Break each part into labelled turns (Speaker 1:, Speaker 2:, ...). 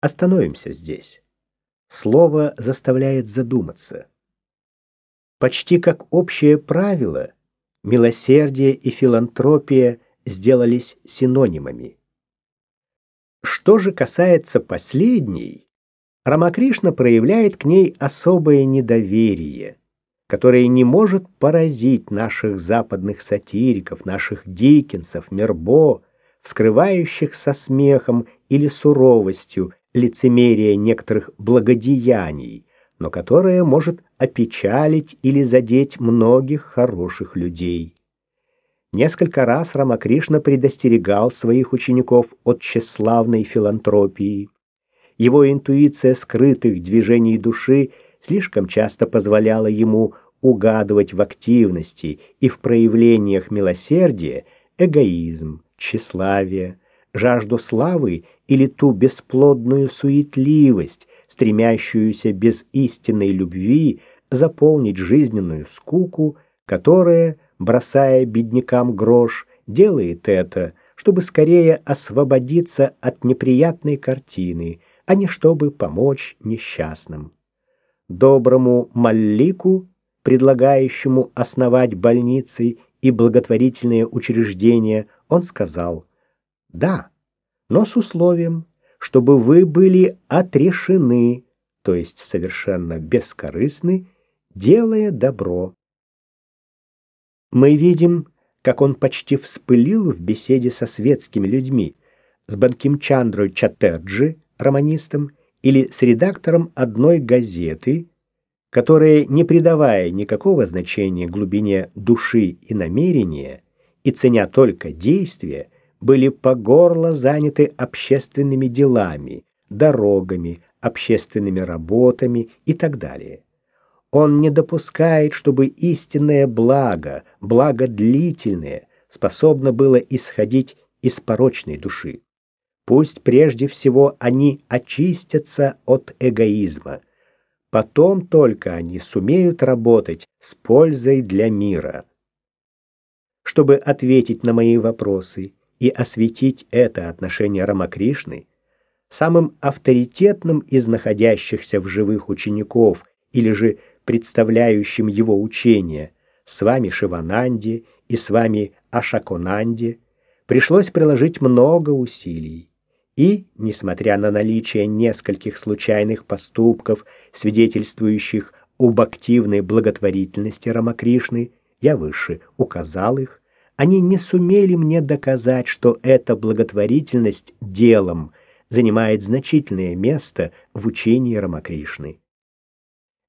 Speaker 1: Остановимся здесь. Слово заставляет задуматься. Почти как общее правило, милосердие и филантропия сделались синонимами. Что же касается последней, Рамакришна проявляет к ней особое недоверие, которое не может поразить наших западных сатириков, наших Диккенсов, Мербо, вскрывающих со смехом или суровостью лицемерие некоторых благодеяний, но которое может опечалить или задеть многих хороших людей. Несколько раз Рамакришна предостерегал своих учеников от тщеславной филантропии. Его интуиция скрытых движений души слишком часто позволяла ему угадывать в активности и в проявлениях милосердия эгоизм, тщеславие, жажду славы или ту бесплодную суетливость, стремящуюся без истинной любви заполнить жизненную скуку, которая – бросая беднякам грош, делает это, чтобы скорее освободиться от неприятной картины, а не чтобы помочь несчастным. Доброму Маллику, предлагающему основать больницы и благотворительные учреждения, он сказал «Да, но с условием, чтобы вы были отрешены, то есть совершенно бескорыстны, делая добро. Мы видим, как он почти вспылил в беседе со светскими людьми, с Банкимчандрой Чаттерджи, романистом, или с редактором одной газеты, которые, не придавая никакого значения глубине души и намерения и ценя только действия, были по горло заняты общественными делами, дорогами, общественными работами и так далее. Он не допускает, чтобы истинное благо, благо длительное, способно было исходить из порочной души. Пусть прежде всего они очистятся от эгоизма. Потом только они сумеют работать с пользой для мира. Чтобы ответить на мои вопросы и осветить это отношение Рамакришны, самым авторитетным из находящихся в живых учеников или же представляющим его учение, с вами Шивананди и с вами Ашаконанди, пришлось приложить много усилий. И, несмотря на наличие нескольких случайных поступков, свидетельствующих об активной благотворительности Рамакришны, я выше указал их, они не сумели мне доказать, что эта благотворительность делом занимает значительное место в учении Рамакришны.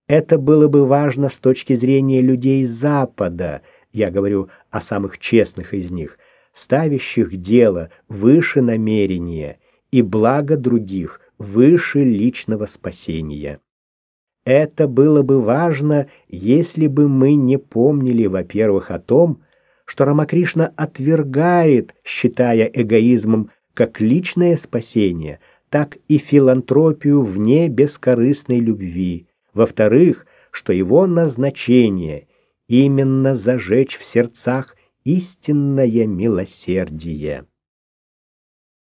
Speaker 1: Это было бы важно с точки зрения людей Запада, я говорю о самых честных из них, ставящих дело выше намерения и благо других выше личного спасения. Это было бы важно, если бы мы не помнили, во-первых, о том, что Рамакришна отвергает, считая эгоизмом как личное спасение, так и филантропию вне бескорыстной любви, во-вторых, что его назначение именно зажечь в сердцах истинное милосердие.